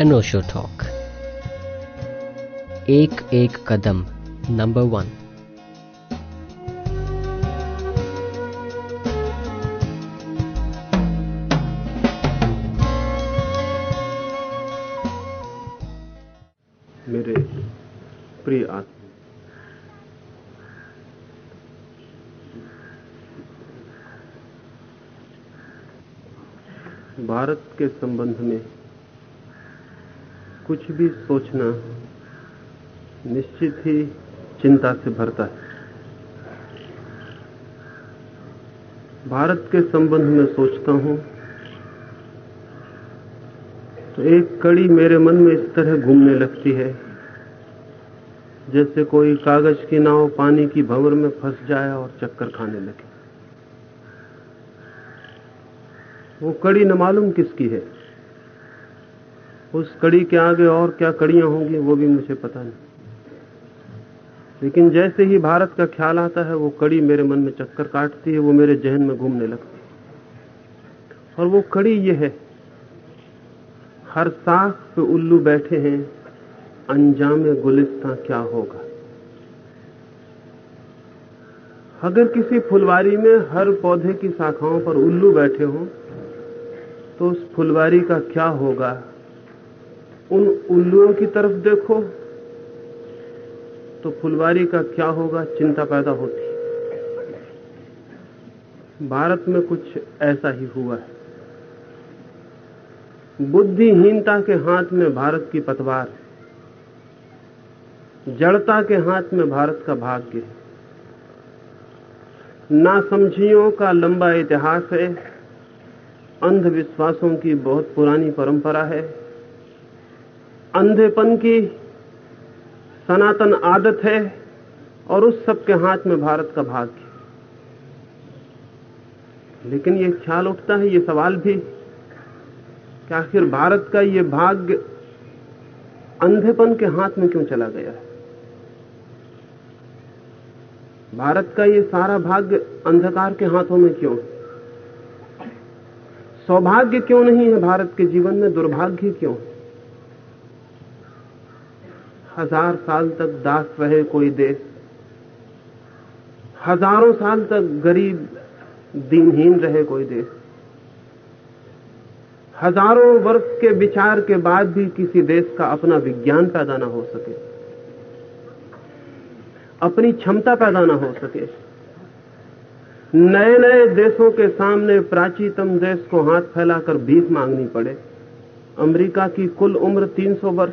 अनोशो talk एक एक कदम number one के संबंध में कुछ भी सोचना निश्चित ही चिंता से भरता है। भारत के संबंध में सोचता हूँ तो एक कड़ी मेरे मन में इस तरह घूमने लगती है, जैसे कोई कागज़ की नाव पानी की भंवर में फंस जाए और चक्कर खाने लगे। वो कड़ी न मालूम किसकी है। उस कड़ी के आगे और क्या कड़ियाँ होंगी, वो भी मुझे पता नहीं। लेकिन जैसे ही भारत का ख्याल आता है, वो कड़ी मेरे मन में चक्कर काटती है, वो मेरे जहन में घूमने लगती है। और वो कड़ी ये है, हर साख पे उल्लू बैठे हैं, अंजाम गुलिस्ता क्या होगा। अगर किसी फुलवारी में हर पौधे की शाखाओं पर उल्लू बैठे हों तो उस फुलवारी का क्या होगा? उन उल्लुओं की तरफ़ देखो। तो फुलवारी का क्या होगा? चिंता पैदा होती भारत में कुछ ऐसा ही हुआ है। बुद्धिहीनता के हाथ में भारत की पतवार जड़ता के हाथ में भारत का भाग्य है। नासमझियों का लंबा इतिहास है। अंधविश्वासों की बहुत पुरानी परंपरा है। अंधेपन की सनातन आदत है और उस सब के हाथ में भारत का भाग्य लेकिन ये ख्याल उठता है, ये सवाल भी कि आखिर भारत का ये भाग्य अंधेपन के हाथ में क्यों चला गया है? भारत का ये सारा भाग्य अंधकार के हाथों में क्यों सौभाग्य क्यों नहीं है भारत के जीवन में? दुर्भाग्य क्यों हज़ार साल तक दास रहे कोई देश। हज़ारों साल तक गरीब, दीनहीन रहे कोई देश। हज़ारों वर्ष के विचार के बाद भी किसी देश का अपना विज्ञान पैदा ना हो सके। अपनी क्षमता पैदा ना हो सके। नए नए देशों के सामने प्राचीनतम देश को हाथ फैलाकर भीख मांगनी पड़े। अमेरिका की कुल उम्र 300 वर्ष।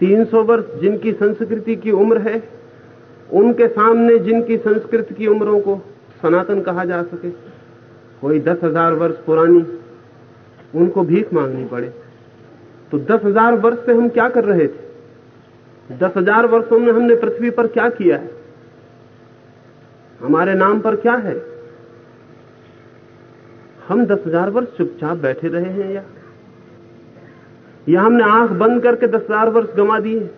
300 वर्ष जिनकी संस्कृति की उम्र है, उनके सामने जिनकी संस्कृति की उम्रों को सनातन कहा जा सके। कोई दस हज़ार वर्ष पुरानी, उनको भीख मांगनी पड़े। तो दस हज़ार वर्ष से हम क्या कर रहे थे? दस हज़ार वर्षों में हमने पृथ्वी पर क्या किया है? हमारे नाम पर क्या है? हम दस हज़ार वर्ष चुपचाप बैठे रहे हैं या? या हमने आँख बंद करके दस हज़ार वर्ष गंवा दिए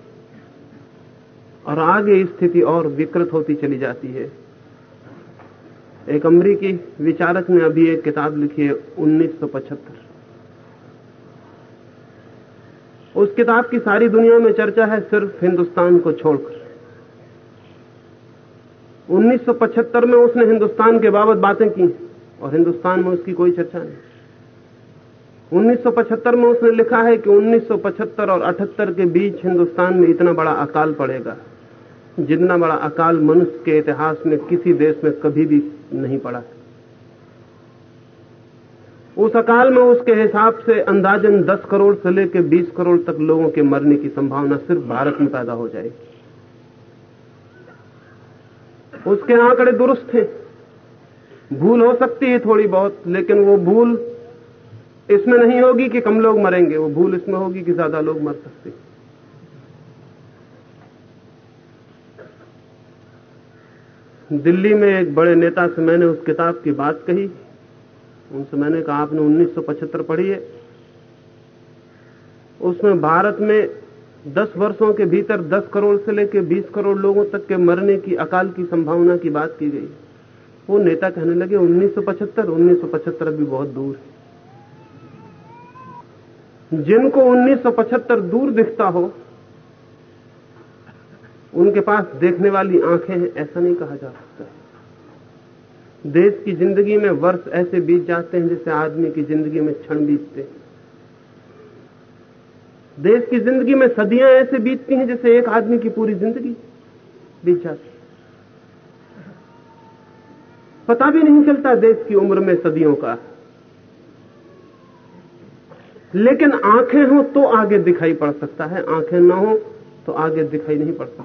और आगे स्थिति और विकृत होती चली जाती है। एक अमरीकी विचारक ने अभी एक किताब लिखी है 1975 उस किताब की सारी दुनिया में चर्चा है, सिर्फ़ हिंदुस्तान को छोड़कर। 1975 में उसने हिंदुस्तान के बाबत बातें की और हिंदुस्तान में उसकी कोई चर्चा नहीं। 1975 में उसने लिखा है कि 1975 और 78 के बीच हिंदुस्तान में इतना बड़ा अकाल पड़ेगा, जितना बड़ा अकाल मनुष्य के इतिहास में किसी देश में कभी भी नहीं पड़ा। उस अकाल में उसके हिसाब से अंदाजन 10 करोड़ से लेकर 20 करोड़ तक लोगों के मरने की संभावना सिर्फ़ भारत में पैदा हो जाएगी। उसके आंकड़े दुरुस्त थे। भूल हो सकती है थोड़ी बहुत, लेकिन वो भूल इसमें नहीं होगी कि कम लोग मरेंगे। वो भूल इसमें होगी कि ज़्यादा लोग मर सकते हैं। दिल्ली में एक बड़े नेता से मैंने उस किताब की बात कही। उनसे मैंने कहा, आपने 1975 पढ़ी है। उसमें भारत में दस वर्षों के भीतर दस करोड़ से लेकर बीस करोड़ लोगों तक के मरने की अकाल की संभावना की बात की गई। वो नेता कहने लगे 1975 1975 अभी बहुत दूर है। जिनको 1975 दूर दिखता हो, उनके पास देखने वाली आँखें हैं, ऐसा नहीं कहा जा सकता देश की ज़िंदगी में वर्ष ऐसे बीत जाते हैं जैसे आदमी की ज़िंदगी में क्षण बीतते हैं। देश की ज़िंदगी में सदियाँ ऐसे बीतती हैं जैसे एक आदमी की पूरी ज़िंदगी बीत जाती पता भी नहीं चलता देश की उम्र में सदियों का। लेकिन आँखें हो तो आगे दिखाई पड़ सकता है, आँखें ना हो तो आगे दिखाई नहीं पड़ता।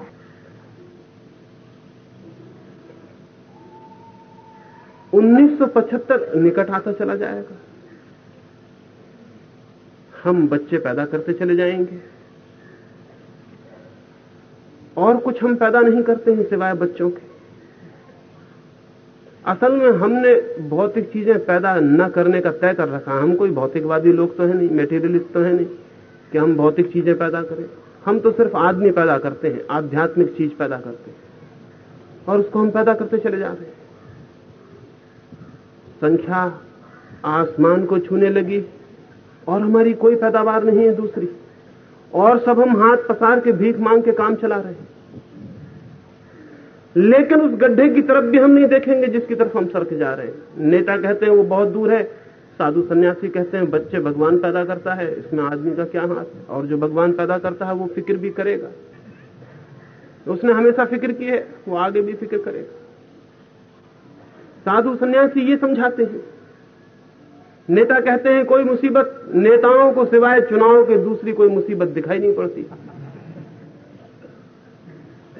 1975 निकट आता चला जाएगा। हम बच्चे पैदा करते चले जाएँगे। और कुछ हम पैदा नहीं करते हैं सिवाय बच्चों के। असल में हमने भौतिक चीज़ें पैदा न करने का तय कर रखा। हम कोई भौतिकवादी लोग तो है नहीं मेटेरियलिस्ट तो है नहीं कि हम भौतिक चीज़ें पैदा करें। हम तो सिर्फ़ आदमी पैदा करते हैं, आध्यात्मिक चीज़ पैदा करते हैं। और उसको हम पैदा करते चले जा रहे हैं। संख्या आसमान को छूने लगी। और हमारी कोई पैदावार नहीं है दूसरी। और सब हम हाथ पसार के भीख मांग के काम चला रहे हैं। लेकिन उस गड्ढे की तरफ़ भी हम नहीं देखेंगे जिसकी तरफ़ हम सड़क जा रहे हैं। नेता कहते हैं वो बहुत दूर है। साधु सन्यासी कहते हैं बच्चे भगवान पैदा करता है, इसमें आदमी का क्या हाथ है? और जो भगवान पैदा करता है वो फ़िक्र भी करेगा। उसने हमेशा फ़िक्र की है, वो आगे भी फ़िक्र करेगा। साधु सन्यासी ये समझाते हैं नेता कहते हैं, कोई मुसीबत नेताओं को सिवाय चुनाव के दूसरी कोई मुसीबत दिखाई नहीं पड़ती।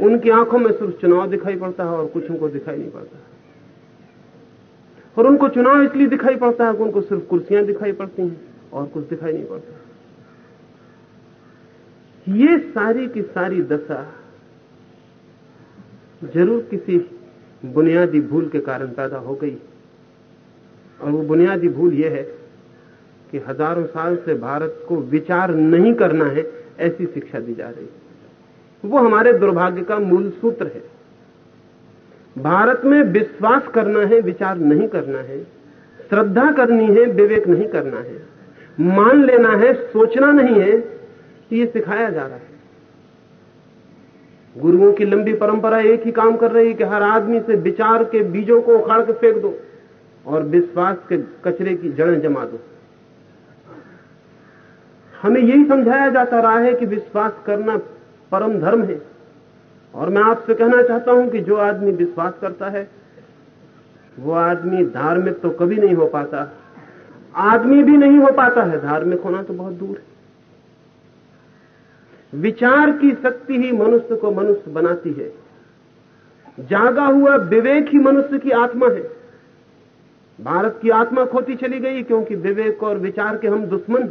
उनकी आँखों में सिर्फ़ चुनाव दिखाई पड़ता है और कुछ उनको दिखाई नहीं पड़ता। और उनको चुनाव इसलिए दिखाई पड़ता है कि उनको सिर्फ़ कुर्सियाँ दिखाई पड़ती हैं और कुछ दिखाई नहीं पड़ता। ये सारी की सारी दशा ज़रूर किसी बुनियादी भूल के कारण पैदा हो गई। और वो बुनियादी भूल यह है कि हज़ारों साल से भारत को विचार नहीं करना है, ऐसी शिक्षा दी जा रही वो हमारे दुर्भाग्य का मूल सूत्र है। भारत में विश्वास करना है, विचार नहीं करना है, श्रद्धा करनी है, विवेक नहीं करना है, मान लेना है, सोचना नहीं है ये सिखाया जा रहा है। गुरुओं की लंबी परंपरा एक ही काम कर रही है कि हर आदमी से विचार के बीजों को उखाड़ के फेंक दो। और विश्वास के कचरे की जड़ें जमा दो। हमें यही समझाया जाता रहा है कि विश्वास करना परम धर्म है। और मैं आपसे कहना चाहता हूँ कि जो आदमी विश्वास करता है, वो आदमी धार्मिक तो कभी नहीं हो पाता। आदमी भी नहीं हो पाता है। धार्मिक होना तो बहुत दूर है। विचार की शक्ति ही मनुष्य को मनुष्य बनाती है। जागा हुआ विवेक ही मनुष्य की आत्मा है। भारत की आत्मा खोती चली गई क्योंकि विवेक और विचार के हम दुश्मन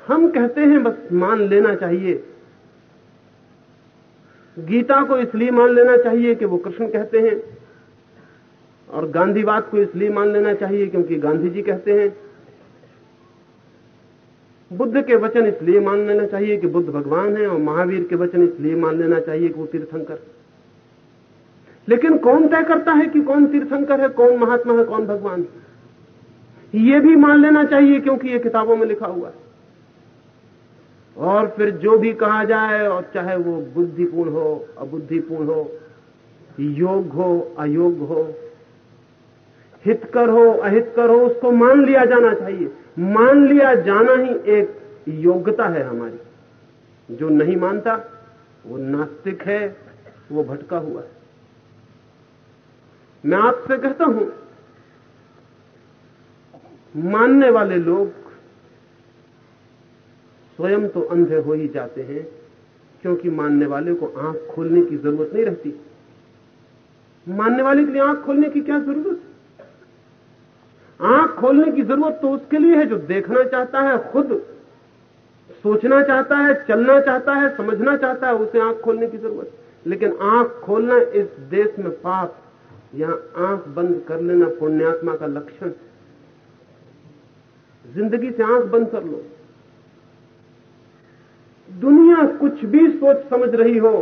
हम कहते हैं, बस मान लेना चाहिए। गीता को इसलिए मान लेना चाहिए कि वो कृष्ण कहते हैं और गांधीवाद को इसलिए मान लेना चाहिए क्योंकि गांधी जी कहते हैं। बुद्ध के वचन इसलिए मान लेना चाहिए कि बुद्ध भगवान है और महावीर के वचन इसलिए मान लेना चाहिए कि वो तीर्थंकर लेकिन कौन तय करता है कि कौन तीर्थंकर है, कौन महात्मा है, कौन भगवान है? ये भी मान लेना चाहिए क्योंकि ये किताबों में लिखा हुआ है। और फिर जो भी कहा जाए, और चाहे वो बुद्धिपूर्ण हो, अबुद्धिपूर्ण हो, योग हो, अयोग हो, हितकर हो, अहितकर हो, उसको मान लिया जाना चाहिए। मान लिया जाना ही एक योग्यता है हमारी। जो नहीं मानता, वो नास्तिक है, वो भटका हुआ है। मैं आपसे कहता हूँ, मानने वाले लोग स्वयं तो अंधे हो ही जाते हैं, क्योंकि मानने वाले को आँख खोलने की ज़रूरत नहीं रहती। मानने वाले के लिए आँख खोलने की क्या ज़रूरत? आँख खोलने की ज़रूरत तो उसके लिए है जो देखना चाहता है, खुद सोचना चाहता है, चलना चाहता है, समझना चाहता है, उसे आँख खोलने की ज़रूरत। लेकिन आँख खोलना इस देश में पाप यहाँ आँख बंद कर लेना पुण्यात्मा का लक्षण। ज़िंदगी से आँख बंद कर लो। दुनिया कुछ भी सोच समझ रही हो,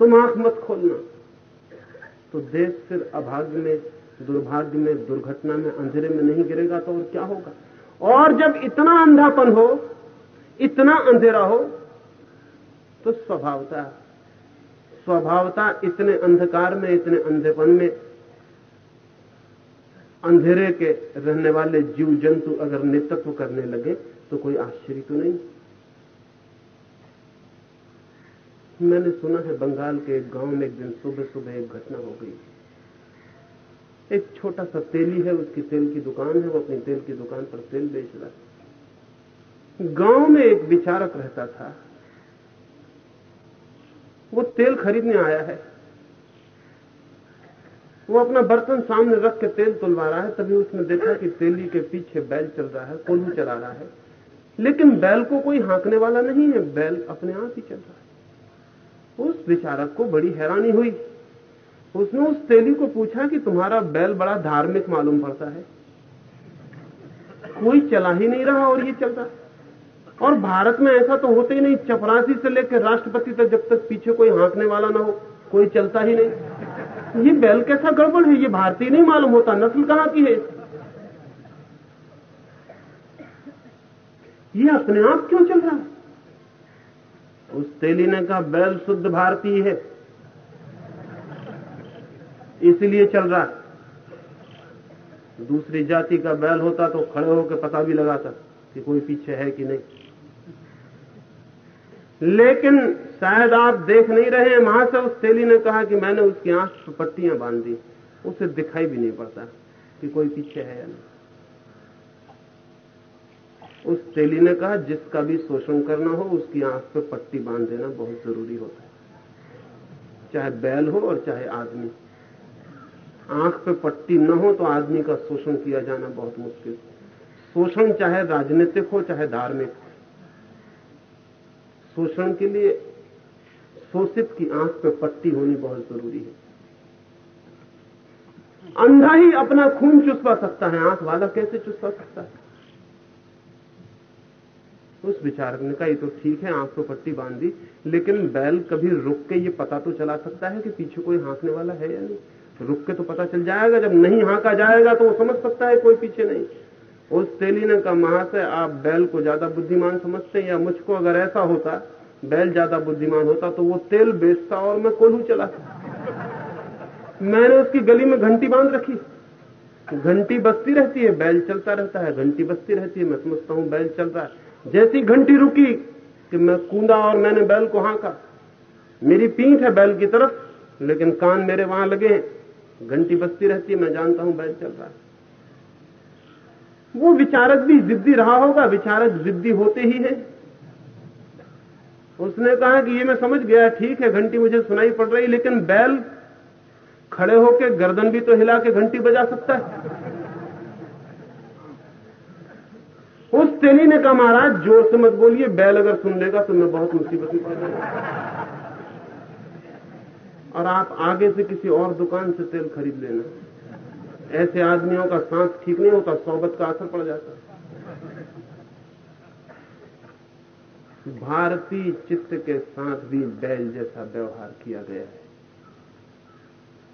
तुम आँख मत खोलना। तो देश फिर अभाग्य में, दुर्भाग्य में, दुर्घटना में, अंधेरे में नहीं गिरेगा तो और क्या होगा? और जब इतना अंधापन हो, इतना अंधेरा हो तो स्वभावता स्वभावता इतने अंधकार में, इतने अंधेपन में, अंधेरे के रहने वाले जीव जंतु अगर नेतृत्व करने लगे तो कोई आश्चर्य तो नहीं? मैंने सुना है बंगाल के एक गाँव में एक दिन सुबह सुबह एक घटना हो गई। एक छोटा सा तेली है, उसकी तेल की दुकान है, वो अपनी तेल की दुकान पर तेल बेच रहा गाँव में एक विचारक रहता था वो तेल खरीदने आया है। वो अपना बर्तन सामने रख के तेल तुलवा रहा है, तभी उसने देखा कि तेली के पीछे बैल चल रहा है, कोल्हू चला रहा है। लेकिन बैल को कोई हाँकने वाला नहीं है, बैल अपने आप ही चल रहा है। उस विचारक को बड़ी हैरानी हुई। उसने उस तेली को पूछा कि तुम्हारा बैल बड़ा धार्मिक मालूम पड़ता है। कोई चला ही नहीं रहा और ये चल रहा और भारत में ऐसा तो होता ही नहीं, चपरासी से लेकर राष्ट्रपति तक जब तक पीछे कोई हाँकने वाला ना हो, कोई चलता ही नहीं। ये बैल कैसा गड़बड़ है, ये भारतीय नहीं मालूम होता, नस्ल कहाँ की है? ये अपने आप क्यों चल रहा? है उस तेली ने कहा, बैल शुद्ध भारतीय है। इसलिए चल रहा है। दूसरी जाति का बैल होता तो खड़े होकर पता भी लगाता कि कोई पीछे है कि नहीं। लेकिन शायद आप देख नहीं रहे हैं वहाँ से उस तेली ने कहा कि मैंने उसकी आँख पर पट्टियाँ बाँध दी। उसे दिखाई भी नहीं पड़ता कि कोई पीछे है या नहीं। उस तेली ने कहा, जिसका भी शोषण करना हो, उसकी आँख पर पट्टी बाँध देना बहुत ज़रूरी होता है। चाहे बैल हो और चाहे आदमी। आँख पे पट्टी न हो तो आदमी का शोषण किया जाना बहुत मुश्किल। शोषण चाहे राजनीतिक हो, चाहे धार्मिक। शोषण के लिए शोषित की आँख पे पट्टी होनी बहुत ज़रूरी है। अंधा ही अपना खून चुसवा सकता है, आँख वाला कैसे चुसवा सकता है? उस विचारक ने कहा, ये तो ठीक है, आँख पे पट्टी बाँध दी लेकिन बैल कभी रुक के ये पता तो चला सकता है कि पीछे कोई हाँकने वाला है या नहीं। रुक के तो पता चल जाएगा, जब नहीं हाँका जाएगा तो वो समझ सकता है कोई पीछे नहीं। उस तेली ने कहा महाशय आप बैल को ज़्यादा बुद्धिमान समझते हैं या मुझको अगर ऐसा होता, बैल ज़्यादा बुद्धिमान होता तो वो तेल बेचता और मैं कोल्हू चलाता। मैंने उसकी गली में घंटी बाँध रखी। घंटी बजती रहती है, बैल चलता रहता है, घंटी बजती रहती है, मैं समझता हूँ बैल चल रहा है। जैसी घंटी रुकी कि मैं कूदा और मैंने बैल को हाँका। मेरी पीठ है बैल की तरफ़, लेकिन कान मेरे वहाँ लगे हैं। घंटी बजती रहती है, मैं जानता हूँ बैल चल रहा है। वो विचारक भी जिद्दी रहा होगा, विचारक जिद्दी होते ही है। उसने कहा कि ये मैं समझ गया, ठीक है, घंटी मुझे सुनाई पड़ रही, लेकिन बैल खड़े होकर गर्दन भी तो हिला के घंटी बजा सकता है। उस तेली ने कहा, महाराज, ज़ोर से मत बोलिए, बैल अगर सुन लेगा तो मैं बहुत मुसीबत में पड़ और आप आगे से किसी और दुकान से तेल खरीद लेना। ऐसे आदमियों का सांस ठीक नहीं होता, सोबत का असर पड़ जाता है। भारतीय चित्त के साथ भी बैल जैसा व्यवहार किया गया है।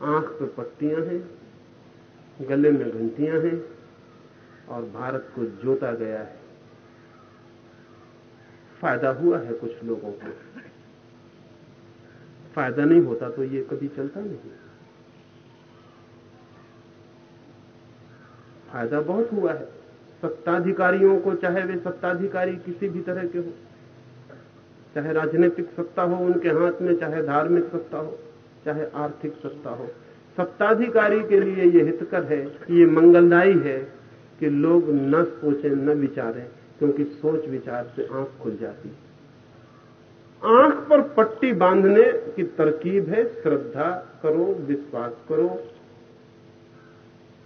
आँख पे पट्टियाँ हैं, गले में घंटियाँ हैं, और भारत को जोता गया है। फ़ायदा हुआ है कुछ लोगों को। फ़ायदा नहीं होता तो ये कभी चलता नहीं। फ़ायदा बहुत हुआ है। सत्ताधिकारियों को, चाहे वे सत्ताधिकारी किसी भी तरह के हो, चाहे राजनीतिक सत्ता हो उनके हाथ में, चाहे धार्मिक सत्ता हो, चाहे आर्थिक सत्ता हो। सत्ताधिकारी के लिए ये हितकर है ये मंगलदायी है कि लोग न सोचें, न विचारें, क्योंकि सोच विचार से आँख खुल जाती है। आँख पर पट्टी बांधने की तरकीब है, श्रद्धा करो, विश्वास करो,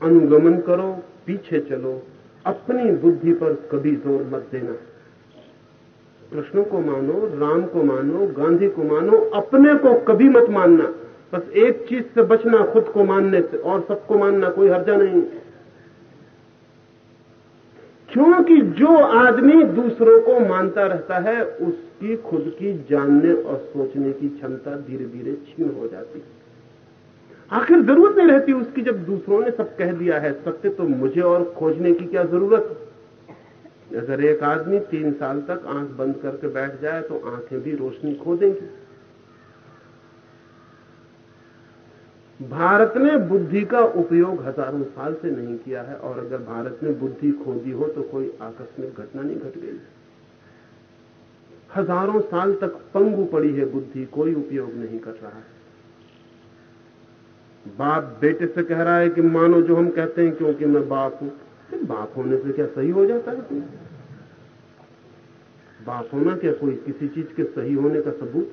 अनुगमन करो पीछे चलो, अपनी बुद्धि पर कभी ज़ोर मत देना। कृष्ण को मानो, राम को मानो, गांधी को मानो, अपने को कभी मत मानना। बस एक चीज़ से बचना खुद को मानने से, और सबको मानना कोई हर्जा नहीं। क्योंकि जो आदमी दूसरों को मानता रहता है, उसकी खुद की जानने और सोचने की क्षमता धीरे धीरे छीन हो जाती है। आखिर ज़रूरत नहीं रहती उसकी, जब दूसरों ने सब कह दिया है सत्य तो मुझे और खोजने की क्या ज़रूरत? अगर एक आदमी तीन साल तक आँख बंद करके बैठ जाए तो आँखें भी रोशनी खो देंगी भारत ने बुद्धि का उपयोग हज़ारों साल से नहीं किया है, और अगर भारत ने बुद्धि खो दी हो तो कोई आकस्मिक घटना नहीं घट गई। हज़ारों साल तक पंगु पड़ी है बुद्धि, कोई उपयोग नहीं कर रहा है। बाप बेटे से कह रहा है कि मानो जो हम कहते हैं क्योंकि मैं बाप हूँ। बाप होने से क्या सही हो जाता है बाप होना क्या कोई किसी चीज़ के सही होने का सबूत?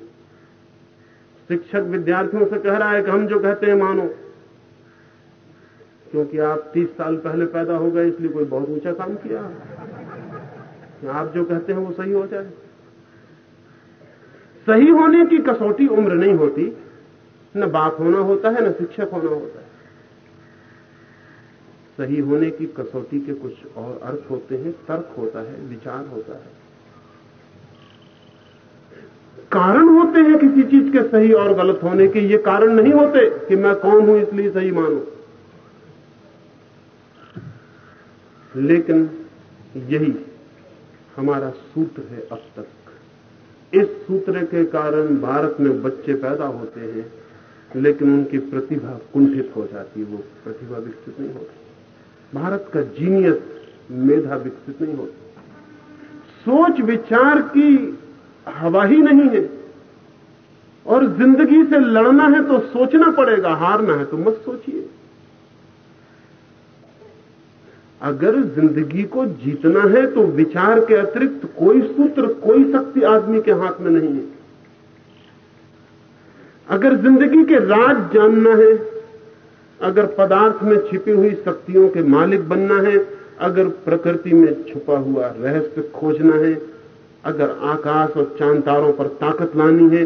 शिक्षक विद्यार्थियों से कह रहा है कि हम जो कहते हैं मानो। क्योंकि आप तीस साल पहले पैदा हो गए, इसलिए कोई बहुत ऊँचा काम किया। आप जो कहते हैं वो सही हो जाए। सही होने की कसौटी उम्र नहीं होती। न बाप होना होता है, न शिक्षक होना होता है। सही होने की कसौटी के कुछ और अर्थ होते हैं, तर्क होता है, विचार होता है। कारण होते हैं किसी चीज़ के सही और गलत होने के, ये कारण नहीं होते कि मैं कौन हूँ इसलिए सही मानू। लेकिन यही हमारा सूत्र है अब तक। इस सूत्र के कारण भारत में बच्चे पैदा होते हैं लेकिन उनकी प्रतिभा कुंठित हो जाती है, वो प्रतिभा विकसित नहीं होती। भारत का जीनियस मेधा विकसित नहीं होती। सोच विचार की हवा ही नहीं है। और ज़िंदगी से लड़ना है तो सोचना पड़ेगा, हारना है तो मत सोचिए। अगर ज़िंदगी को जीतना है तो विचार के अतिरिक्त कोई सूत्र, कोई शक्ति आदमी के हाथ में नहीं है। अगर ज़िंदगी के राज जानना है, अगर पदार्थ में छिपी हुई शक्तियों के मालिक बनना है, अगर प्रकृति में छुपा हुआ रहस्य खोजना है, अगर आकाश और चाँद तारों पर ताकत लानी है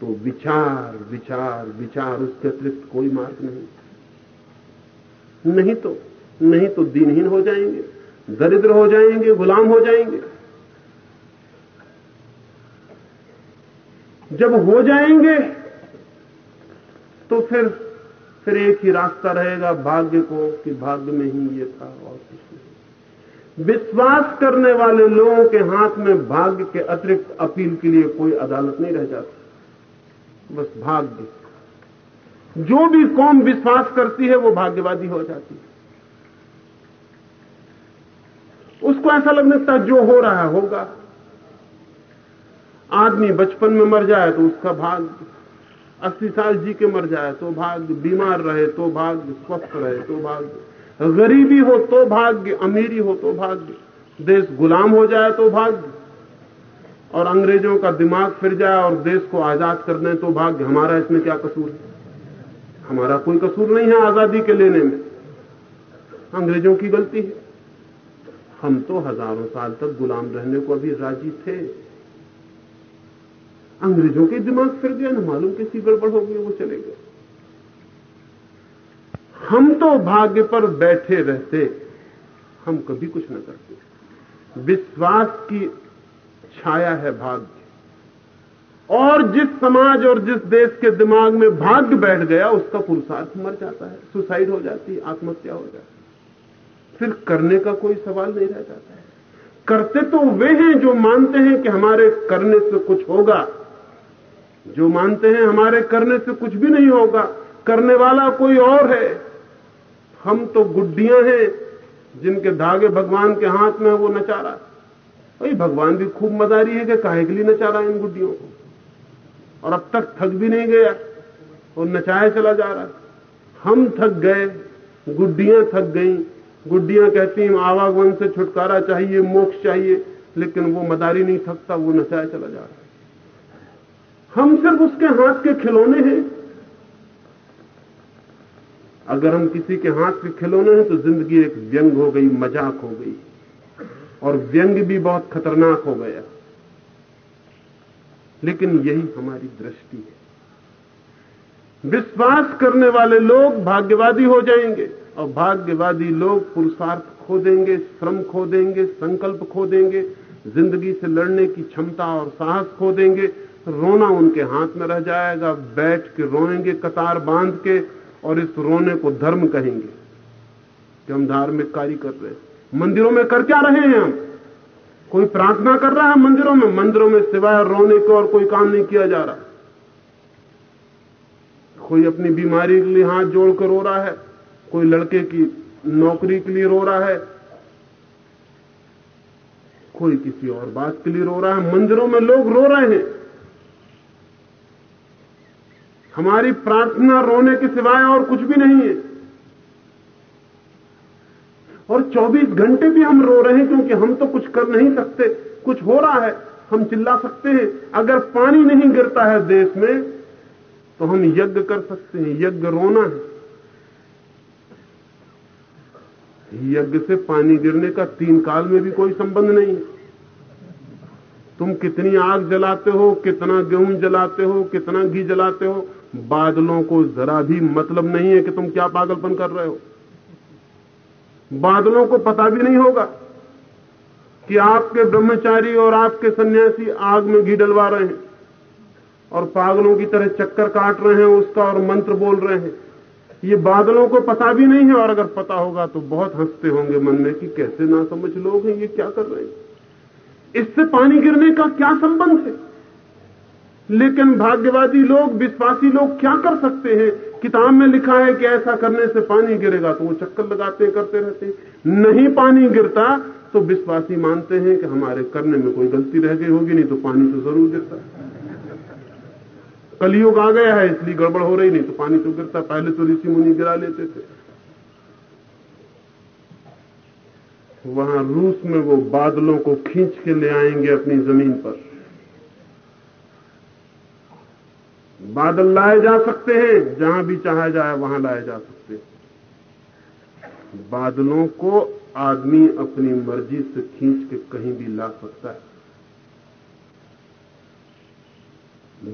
तो विचार विचार विचार, उसके अतिरिक्त कोई मार्ग नहीं। नहीं तो नहीं तो दिनहीन हो जाएँगे, दरिद्र हो जाएँगे, गुलाम हो जाएँगे। जब हो जाएँगे तो फिर फिर एक ही रास्ता रहेगा भाग्य को कि भाग्य में ही ये था और कुछ नहीं। विश्वास करने वाले लोगों के हाथ में भाग्य के अतिरिक्त अपील के लिए कोई अदालत नहीं रह जाती। बस भाग्य। जो भी कौम विश्वास करती है, वो भाग्यवादी हो जाती है। उसको ऐसा लगने लगता जो हो रहा है होगा। आदमी बचपन में मर जाए तो उसका भाग्य। अस्सी साल जी के मर जाए तो भाग्य बीमार रहे तो भाग्य स्वस्थ रहे तो भाग्य गरीबी हो तो भाग्य, अमीरी हो तो भाग्य। देश गुलाम हो जाए तो भाग्य। और अंग्रेज़ों का दिमाग फिर जाए और देश को आज़ाद कर दें तो भाग्य। हमारा इसमें क्या कसूर है? हमारा कोई कसूर नहीं है आज़ादी के लेने में। अंग्रेज़ों की गलती है। हम तो हज़ारों साल तक गुलाम रहने को अभी राज़ी थे। अंग्रेज़ों के दिमाग फिर गया ना मालूम कैसी गड़बड़ हो गई वो चले गए। हम तो भाग्य पर बैठे रहते, हम कभी कुछ न करते। विश्वास की छाया है भाग्य। और जिस समाज और जिस देश के दिमाग में भाग्य बैठ गया, उसका पुरुषार्थ मर जाता है, सुसाइड हो जाती है, आत्महत्या हो जाती है। फिर करने का कोई सवाल नहीं रह जाता है। करते तो वे हैं जो मानते हैं कि हमारे करने से कुछ होगा। जो मानते हैं हमारे करने से कुछ भी नहीं होगा, करने वाला कोई और है। हम तो गुड्डियाँ हैं, जिनके धागे भगवान के हाथ में वो नचारा। भाई, भगवान भी खूब मजारी है कि काहे के लिए नचारा इन गुड्डियों को? और अब तक थक भी नहीं गया, और नचाया चला जा रहा। हम थक गए, गुड्डियाँ थक गई। गुड्डियाँ कहती हैं, आवागमन से छुटकारा चाहिए, मोक्ष चाहिए, लेकिन वो मदारी नहीं थकता, वो नचाया चला जा रहा। हम सिर्फ़ उसके हाथ के खिलौने हैं, अगर हम किसी के हाथ के खिलौने हैं तो ज़िंदगी एक व्यंग हो गई, मज़ाक हो गई, और व्यंग भी बहुत खतरनाक हो गया। लेकिन यही हमारी दृष्टि है। विश्वास करने वाले लोग भाग्यवादी हो जाएँगे, और भाग्यवादी लोग पुरुषार्थ खो देंगे श्रम खो देंगे संकल्प खो देंगे ज़िंदगी से लड़ने की क्षमता और साहस खो देंगे रोना उनके हाथ में रह जाएगा। बैठ के रोएँगे कतार बाँध के और इस रोने को धर्म कहेंगे कि हम धार्मिक कार्य कर रहे हैं। मंदिरों में कर क्या रहे हैं हम? कोई प्रार्थना कर रहा है मंदिरों में? मंदिरों में सिवाय रोने को और कोई काम नहीं किया जा रहा। कोई अपनी बीमारी के लिए हाथ जोड़कर रो रहा है? कोई लड़के की नौकरी के लिए रो रहा है? कोई किसी और बात के लिए रो रहा है? मंदिरों में लोग रो रहे हैं। हमारी प्रार्थना रोने के सिवाय और कुछ भी नहीं है। और 24 घंटे भी हम रो रहे हैं क्योंकि हम तो कुछ कर नहीं सकते। कुछ हो रहा है, हम चिल्ला सकते हैं। अगर पानी नहीं गिरता है देश में तो हम यज्ञ कर सकते हैं। यज्ञ रोना है। यज्ञ से पानी गिरने का तीन काल में भी कोई संबंध नहीं है। तुम कितनी आग जलाते हो, कितना गेहूँ जलाते हो, कितना घी जलाते हो बादलों को जरा भी मतलब नहीं है कि तुम क्या पागलपन कर रहे हो। बादलों को पता भी नहीं होगा कि आपके ब्रह्मचारी और आपके सन्यासी आग में घी डलवा रहे हैं और पागलों की तरह चक्कर काट रहे हैं, उसका और मंत्र बोल रहे हैं। ये बादलों को पता भी नहीं है, और अगर पता होगा तो बहुत हँसते होंगे मन में कि कैसे ना समझ लोग हैं, ये क्या कर रहे हैं? इससे पानी गिरने का क्या संबंध है? लेकिन भाग्यवादी लोग, विश्वासी लोग क्या कर सकते हैं? किताब में लिखा है कि ऐसा करने से पानी गिरेगा तो वो चक्कर लगाते करते रहते नहीं पानी गिरता तो विश्वासी मानते हैं कि हमारे करने में कोई गलती रह गई होगी, नहीं तो पानी तो ज़रूर गिरता। कलयुग आ गया है, इसलिए गड़बड़ हो रही, नहीं तो पानी तो गिरता। पहले तो ऋषि मुनि गिरा लेते थे। वहाँ रूस में वो बादलों को खींच के ले आएँगे अपनी ज़मीन पर। बादल लाए जा सकते हैं, जहाँ भी चाहा जाए वहाँ लाए जा सकते हैं। बादलों को आदमी अपनी मर्ज़ी से खींच के कहीं भी ला सकता है।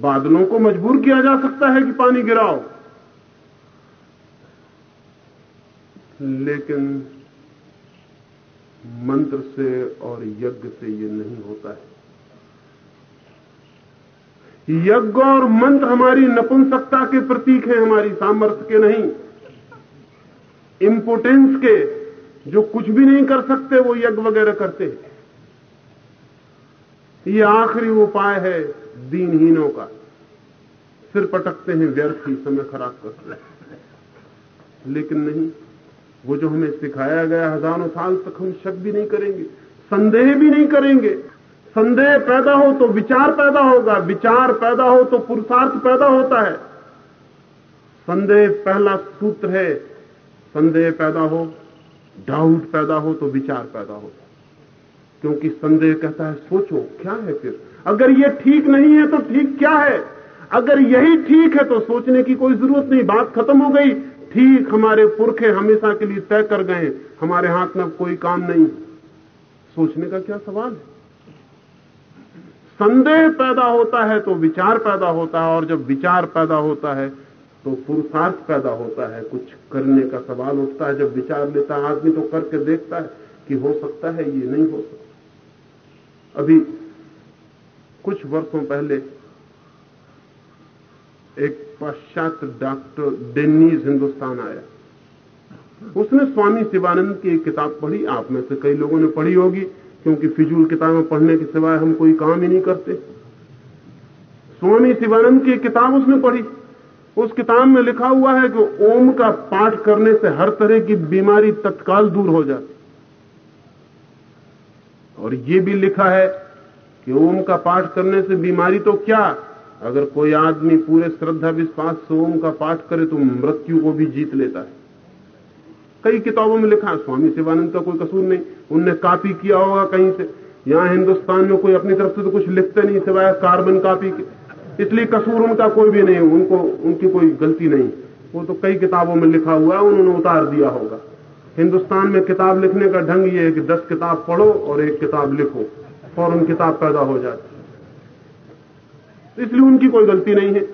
बादलों को मजबूर किया जा सकता है कि पानी गिराओ। लेकिन मंत्र से और यज्ञ से ये नहीं होता है। यज्ञ और मंत्र हमारी नपुंसकता के प्रतीक हैं, हमारी सामर्थ्य के नहीं। इंपोर्टेंस के, जो कुछ भी नहीं कर सकते, वो यज्ञ वगैरह करते हैं। ये आखिरी उपाय है दीनहीनों का। सिर पटकते हैं, व्यर्थ ही समय खराब करते हैं। लेकिन नहीं, वो जो हमें सिखाया गया हज़ारों साल तक हम शक भी नहीं करेंगे, संदेह भी नहीं करेंगे। संदेह पैदा हो तो विचार पैदा होगा, विचार पैदा हो तो पुरुषार्थ पैदा होता है। संदेह पहला सूत्र है, संदेह पैदा हो, डाउट पैदा हो तो विचार पैदा हो। क्योंकि संदेह कहता है, सोचो, क्या है फिर? अगर ये ठीक नहीं है तो ठीक क्या है? अगर यही ठीक है तो सोचने की कोई ज़रूरत नहीं, बात खत्म हो गई। ठीक हमारे पुरखे हमेशा के लिए तय कर गए हमारे हाथ में कोई काम नहीं। सोचने का क्या सवाल है? संदेह पैदा होता है तो विचार पैदा होता है, और जब विचार पैदा होता है तो पुरुषार्थ पैदा होता है। कुछ करने का सवाल उठता है, जब विचार लेता आदमी तो करके देखता है कि हो सकता है, ये नहीं हो सकता। अभी कुछ वर्षों पहले एक पाश्चात्य डॉक्टर डेनीज हिंदुस्तान आया। उसने स्वामी शिवानंद की एक किताब पढ़ी, आप में से कई लोगों ने पढ़ी होगी। क्योंकि फिजूल किताबें पढ़ने के सिवाय हम कोई काम ही नहीं करते। स्वामी शिवानंद की किताब उसने पढ़ी। उस किताब में लिखा हुआ है कि ओम का पाठ करने से हर तरह की बीमारी तत्काल दूर हो जाती। और ये भी लिखा है कि ओम का पाठ करने से बीमारी तो क्या? अगर कोई आदमी पूरे श्रद्धा विश्वास से ओम का पाठ करे तो मृत्यु को भी जीत लेता है। कई किताबों में लिखा है, स्वामी शिवानंद का कोई कसूर नहीं। उनने कॉपी किया होगा कहीं से। यहाँ हिंदुस्तान में कोई अपनी तरफ़ से तो कुछ लिखते नहीं, सिवाय कार्बन कॉपी के। इसलिए कसूर उनका कोई भी नहीं, उनको, उनकी कोई गलती नहीं। वो तो कई किताबों में लिखा हुआ है, उन्होंने उतार दिया होगा। हिंदुस्तान में किताब लिखने का ढंग ये है कि दस किताब पढ़ो और एक किताब लिखो फ़ौरन किताब पैदा हो जाती इसलिए उनकी कोई गलती नहीं है।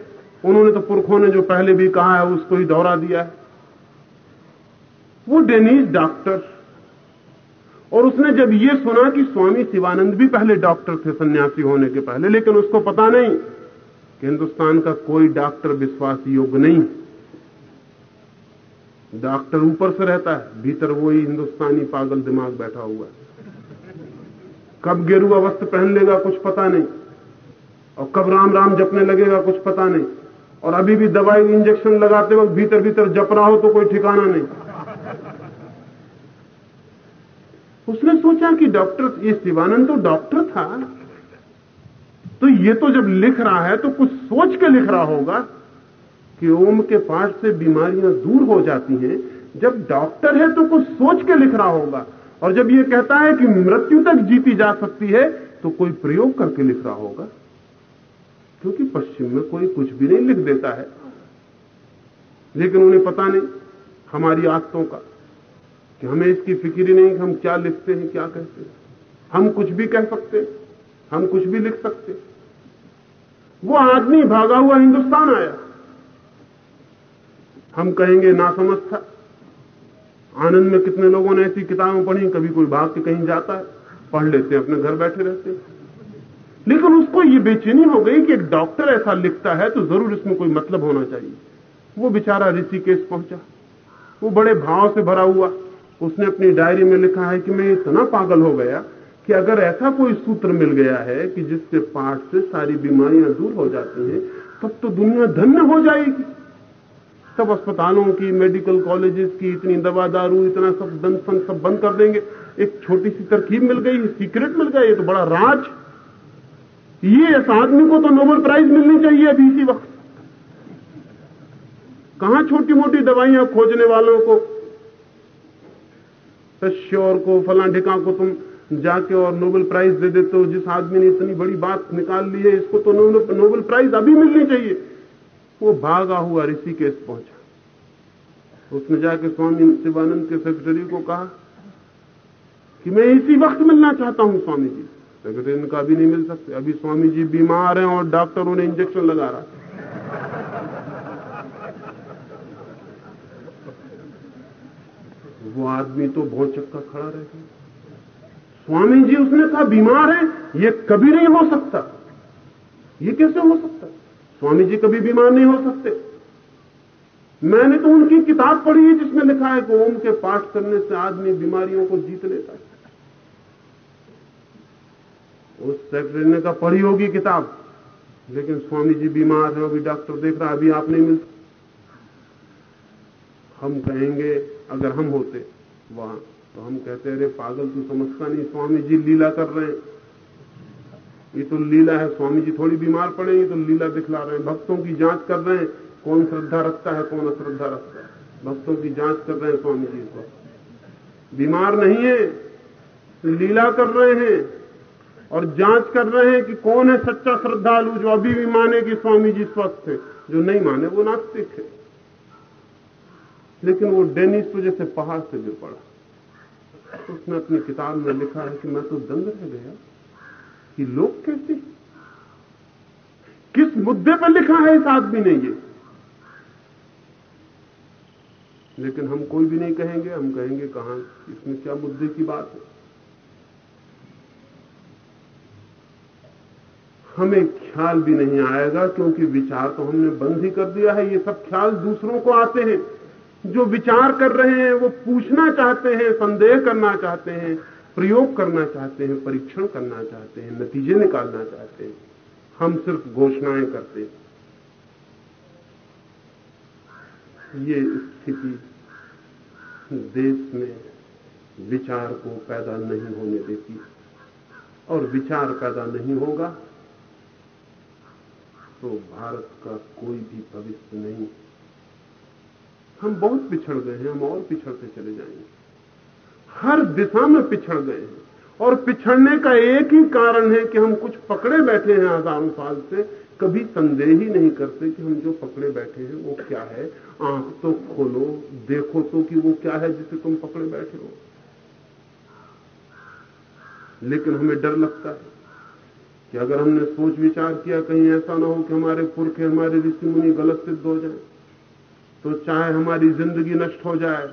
उन्होंने तो पुरखों ने जो पहले भी कहा है, उसको ही दोहरा दिया है। वो डेनिस डॉक्टर। और उसने जब ये सुना कि स्वामी शिवानंद भी पहले डॉक्टर थे, सन्यासी होने के पहले, लेकिन उसको पता नहीं कि हिंदुस्तान का कोई डॉक्टर विश्वास योग्य नहीं। डॉक्टर ऊपर से रहता है, भीतर वही हिंदुस्तानी पागल दिमाग बैठा हुआ है। कब गेरुआ वस्त्र पहन लेगा कुछ पता नहीं, और कब राम राम जपने लगेगा कुछ पता नहीं, और अभी भी दवाई इंजेक्शन लगाते वक्त भीतर भीतर जप रहा हो तो कोई ठिकाना नहीं। उसने सोचा कि डॉक्टर, ये शिवानंद तो डॉक्टर था तो ये तो जब लिख रहा है तो कुछ सोच के लिख रहा होगा कि ओम के पाठ से बीमारियाँ दूर हो जाती हैं। जब डॉक्टर है तो कुछ सोच के लिख रहा होगा। और जब ये कहता है कि मृत्यु तक जीती जा सकती है तो कोई प्रयोग करके लिख रहा होगा। क्योंकि पश्चिम में कोई कुछ भी नहीं लिख देता है। लेकिन उन्हें पता नहीं, हमारी आदतों का। कि हमें इसकी फ़िक्र ही नहीं हम क्या लिखते हैं, क्या कहते हैं। हम कुछ भी कह सकते, हम कुछ भी लिख सकते। वो आदमी भागा हुआ हिंदुस्तान आया। हम कहेंगे ना समझ था। आनंद में कितने लोगों ने ऐसी किताबें पढ़ी, कभी कोई भाग के कहीं जाता है, पढ़ लेते हैं, अपने घर बैठे रहते हैं। लेकिन उसको ये बेचैनी हो गई कि एक डॉक्टर ऐसा लिखता है तो ज़रूर इसमें कोई मतलब होना चाहिए। वो बेचारा ऋषिकेश पहुँचा। वो बड़े भाव से भरा हुआ। उसने अपनी डायरी में लिखा है कि मैं इतना पागल हो गया कि अगर ऐसा कोई सूत्र मिल गया है कि जिससे पाठ से सारी बीमारियाँ दूर हो जाती हैं, तब तो दुनिया धन्य हो जाएगी। सब अस्पतालों की, मेडिकल कॉलेजेस की, इतनी दवा दारू, इतना सब दन फन सब बंद कर देंगे। एक छोटी सी तरकीब मिल गई, सीक्रेट मिल गया, ये तो बड़ा राज। ये इस आदमी को तो नोबेल प्राइज मिलनी चाहिए अभी इसी वक्त। कहाँ छोटी मोटी दवाइयाँ खोजने वालों को? श्योर को फला ढिका को तुम जाके और नोबेल प्राइज दे देते हो। जिस आदमी ने इतनी बड़ी बात निकाल ली है, इसको तो नोबेल प्राइज अभी मिलनी चाहिए। वो भागा हुआ ऋषिकेश पहुँचा। उसने जाके स्वामी शिवानंद के सेक्रेटरी को कहा कि मैं इसी वक्त मिलना चाहता हूँ स्वामी जी। सेक्रेटरी कहा, अभी नहीं मिल सकते। अभी स्वामी जी बीमार हैं और डॉक्टर उन्हें इंजेक्शन लगा रहा वो आदमी तो बहुत चक्का खड़ा रह गया। स्वामी जी, उसने कहा, बीमार है, ये कभी नहीं हो सकता। ये कैसे हो सकता? स्वामी जी कभी बीमार नहीं हो सकते। मैंने तो उनकी किताब पढ़ी है जिसमें लिखा है कि ओम के पाठ करने से आदमी बीमारियों को जीत लेता है। उस सेक्रेटरी ने कहा, पढ़ी होगी किताब, लेकिन स्वामी जी बीमार है, अभी डॉक्टर देख रहा अभी आप नहीं मिल हम कहेंगे अगर हम होते, वहाँ तो हम कहते, अरे पागल, तू समझता नहीं, स्वामी जी लीला कर रहे हैं। ये तो लीला है, स्वामी जी थोड़ी बीमार पड़े ये तो लीला दिखला रहे हैं। भक्तों की जाँच कर रहे हैं, कौन श्रद्धा रखता है, कौन अश्रद्धा रखता है। भक्तों की जाँच कर रहे हैं स्वामी जी को। बीमार नहीं है लीला कर रहे हैं और जाँच कर रहे हैं कि कौन है सच्चा श्रद्धालु जो अभी भी माने कि स्वामी जी स्वस्थ है, जो नहीं माने, वो नास्तिक है। लेकिन वो डेनिस तो जैसे पहाड़ से गिर पड़ा। उसने अपनी किताब में लिखा है कि मैं तो दंग रह गया कि लोग कैसे किस मुद्दे पर लिखा है इस आदमी ने ये? लेकिन हम कोई भी नहीं कहेंगे, हम कहेंगे कहाँ, इसमें क्या मुद्दे की बात है? हमें ख्याल भी नहीं आएगा, क्योंकि विचार तो हमने बंद ही कर दिया है। ये सब ख्याल दूसरों को आते हैं। जो विचार कर रहे हैं, वो पूछना चाहते हैं, संदेह करना चाहते हैं, प्रयोग करना चाहते हैं, परीक्षण करना चाहते हैं, नतीजे निकालना चाहते हैं। हम सिर्फ़ घोषणाएँ करते हैं। ये स्थिति देश में विचार को पैदा नहीं होने देती और विचार पैदा नहीं होगा तो भारत का कोई भी भविष्य नहीं। हम बहुत पिछड़ गए हैं, हम और पिछड़ते चले जाएँगे। हर दिशा में पिछड़ गए हैं। और पिछड़ने का एक ही कारण है कि हम कुछ पकड़े बैठे हैं हज़ारों साल से। कभी संदेह ही नहीं करते कि हम जो पकड़े बैठे हैं वो क्या है। आँख तो खोलो, देखो तो कि वो क्या है जिसे तुम पकड़े बैठे हो। लेकिन हमें डर लगता है कि अगर हमने सोच विचार किया, कहीं ऐसा ना हो कि हमारे पुरखे, हमारे ऋषि मुनि गलत सिद्ध हो जाए। तो चाहे हमारी ज़िंदगी नष्ट हो जाए,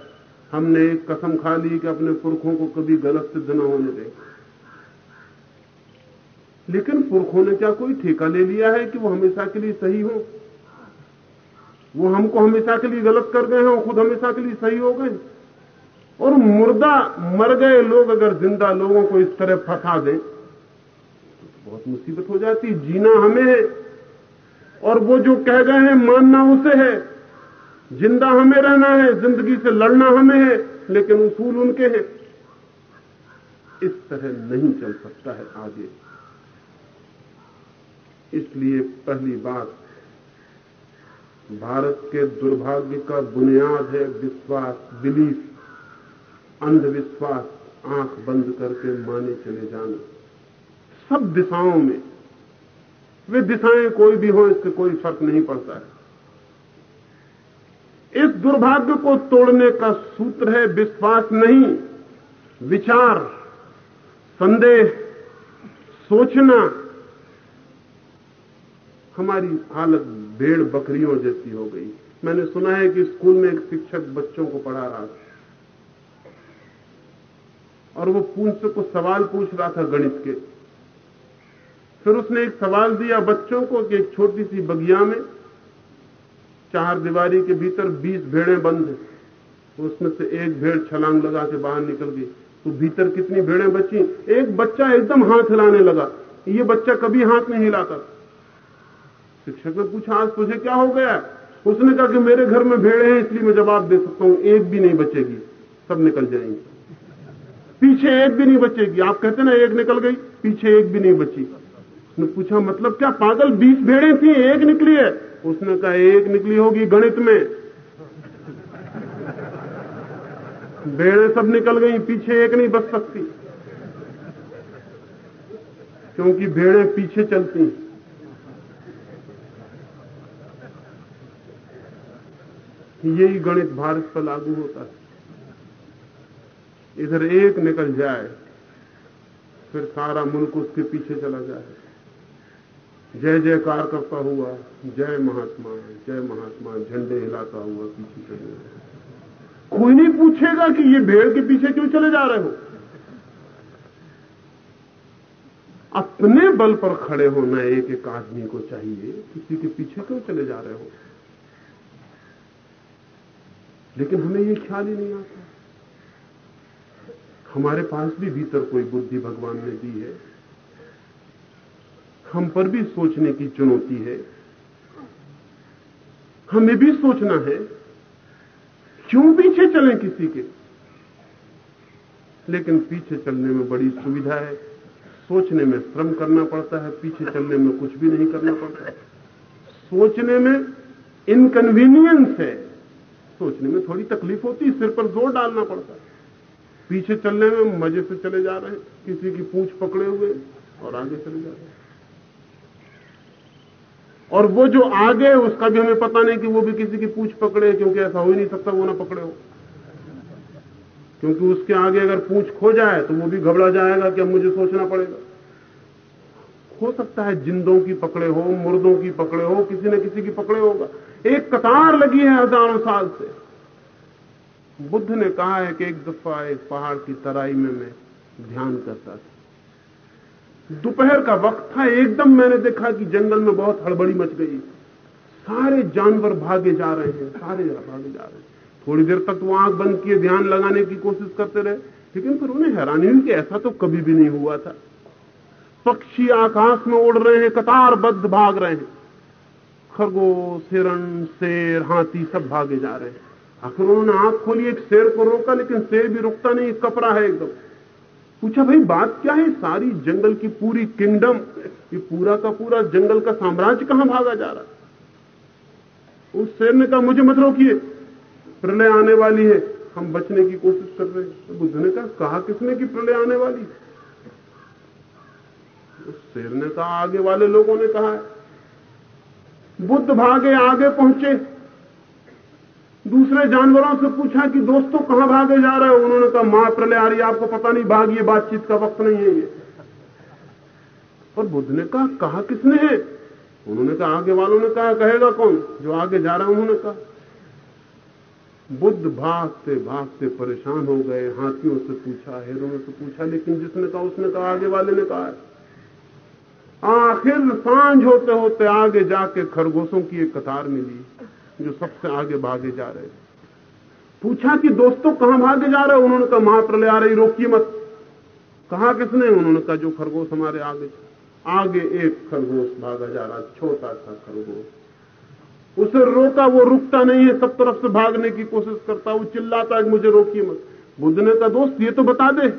हमने एक कसम खा ली कि अपने पुरखों को कभी गलत सिद्ध न होने दें। लेकिन पुरखों ने क्या कोई ठेका ले लिया है कि वो हमेशा के लिए सही हो? वो हमको हमेशा के लिए गलत कर गए हैं और खुद हमेशा के लिए सही हो गए? और मुर्दा मर गए लोग अगर ज़िंदा लोगों को इस तरह फंसा दें तो बहुत मुसीबत हो जाती, जीना हमें है। और वो जो कह गए हैं, मानना उसे है। ज़िंदा हमें रहना है, ज़िंदगी से लड़ना हमें है, लेकिन उसूल उनके हैं। इस तरह नहीं चल सकता है आगे। इसलिए पहली बात, भारत के दुर्भाग्य का बुनियाद है विश्वास, बिलीफ, अंधविश्वास, आँख बंद करके माने चले जाना। सब दिशाओं में, वे दिशाएँ कोई भी हो, इससे कोई फ़र्क नहीं पड़ता है। इस दुर्भाग्य को तोड़ने का सूत्र है विश्वास नहीं, विचार, संदेह, सोचना। हमारी हालत भेड़ बकरियों जैसी हो गई। मैंने सुना है कि स्कूल में एक शिक्षक बच्चों को पढ़ा रहा था। और वो पूछ कुछ सवाल पूछ रहा था गणित के। फिर उसने एक सवाल दिया बच्चों को कि एक छोटी सी बगिया में चार दीवारी के भीतर बीस भेड़े बंद उसमें से एक भेड़ छलांग लगा के बाहर निकल गई। तो भीतर कितनी भेड़ें बची? एक बच्चा एकदम हाथ हिलाने लगा। ये बच्चा कभी हाथ नहीं हिलाता। शिक्षक ने पूछा, आज तुझे क्या हो गया? उसने कहा कि मेरे घर में भेड़े हैं, इसलिए मैं जवाब दे सकता हूँ, एक भी नहीं बचेगी। सब निकल जाएँगी। पीछे एक भी नहीं बचेगी। आप कहते ना, एक निकल गई, पीछे एक भी नहीं बची। उसने पूछा मतलब क्या पागल, बीस भेड़े थी, एक निकली है? उसने कहा, एक निकली होगी गणित में. भेड़े सब निकल गई, पीछे एक नहीं बच सकती। क्योंकि भेड़े पीछे चलती। यही गणित भारत पर लागू होता है। इधर एक निकल जाए, फिर सारा मुल्क उसके पीछे चला जाए। जय जयकार करता हुआ, जय महात्मा जय महात्मा, झंडे हिलाता हुआ पीछे चले कोई नहीं पूछेगा कि ये भेड़ के पीछे क्यों चले जा रहे हो? अपने बल पर खड़े होना एक एक आदमी को चाहिए, किसी के पीछे क्यों चले जा रहे हो? लेकिन हमें ये ख्याल ही नहीं आता। हमारे पास भी भीतर कोई बुद्धि भगवान ने दी है। हम पर भी सोचने की चुनौती है। हमें भी सोचना है, क्यों पीछे चलें किसी के? लेकिन पीछे चलने में बड़ी सुविधा है। सोचने में श्रम करना पड़ता है, पीछे चलने में कुछ भी नहीं करना पड़ता। सोचने में इनकन्वीनियंस है। सोचने में थोड़ी तकलीफ़ होती है, सिर पर ज़ोर डालना पड़ता है। पीछे चलने में मज़े से चले जा रहे हैं, किसी की पूंछ पकड़े हुए और आगे चले जा रहे हैं। और वो जो आगे है, उसका भी हमें पता नहीं कि वो भी किसी की पूछ पकड़े, क्योंकि ऐसा हो ही नहीं सकता वो ना पकड़े हो। क्योंकि उसके आगे अगर पूछ खो जाए तो वो भी घबरा जाएगा कि अब मुझे सोचना पड़ेगा। हो सकता है जिंदों की पकड़े हो, मुर्दों की पकड़े हो, किसी न किसी की पकड़े होगा। एक कतार लगी है हज़ारों साल से। बुद्ध ने कहा है कि एक दफ़ा एक पहाड़ की तराई में मैं ध्यान करता था। दोपहर का वक्त था, एकदम मैंने देखा कि जंगल में बहुत हड़बड़ी मच गई। सारे जानवर भागे जा रहे हैं, सारे भागे जा रहे हैं। थोड़ी देर तक वो आँख बंद किए, ध्यान लगाने की कोशिश करते रहे, लेकिन फिर उन्हें हैरानी हुई कि ऐसा तो कभी भी नहीं हुआ था। पक्षी आकाश में उड़ रहे हैं, कतारबद्ध भाग रहे हैं। खरगोश, हिरण, शेर, हाथी सब भागे जा रहे हैं। आखिर उन्होंने आँख खोली, एक शेर को रोका, लेकिन शेर भी रुकता नहीं कपड़ा है एकदम। पूछा, भाई, बात क्या है? सारी जंगल की पूरी किंगडम ये पूरा का पूरा जंगल का साम्राज्य कहाँ भागा जा रहा? उस शेर ने कहा, मुझे मत रोकिए, प्रलय आने वाली है, हम बचने की कोशिश कर रहे हैं। बुद्ध ने कहा कहा किसने की प्रलय आने वाली? उस शेर ने कहा, आगे वाले लोगों ने कहा बुद्ध भागे, आगे पहुँचे दूसरे जानवरों से पूछा कि दोस्तों, कहाँ भागे जा रहे हो? उन्होंने कहा, माँ प्रलय आ रही आपको पता नहीं भागिए बातचीत का वक्त नहीं है ये। और बुद्ध ने कहा कहा किसने है? उन्होंने कहा, आगे वालों ने कहा, कहेगा कौन? जो आगे जा रहा उन्होंने कहा। बुद्ध भागते भागते परेशान हो गए, हाथियों से पूछा, हेरों से पूछा, लेकिन जिसने कहा, उसने कहा, आगे वाले ने कहा। आखिर साँझ होते होते आगे जाके खरगोशों की एक कतार मिली। जो सबसे आगे भागे जा रहे पूछा कि दोस्तों, कहाँ भागे जा रहे उन्होंने कहा, महाप्रलय आ रही, रोकिए मत। कहा किसने? उन्होंने कहा, जो खरगोश हमारे आगे आगे एक खरगोश भागा जा रहा, छोटा सा खरगोश। उसे रोका, वो रुकता नहीं है, सब तरफ़ से भागने की कोशिश करता वो चिल्लाता है मुझे रोकिए मत। बुद्ध ने कहा दोस्त, ये तो बता दे।